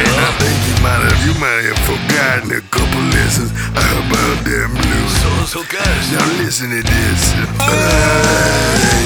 And I think you might have, you might have forgotten a couple lessons about them blues. So, so good. Now listen to this. Uh,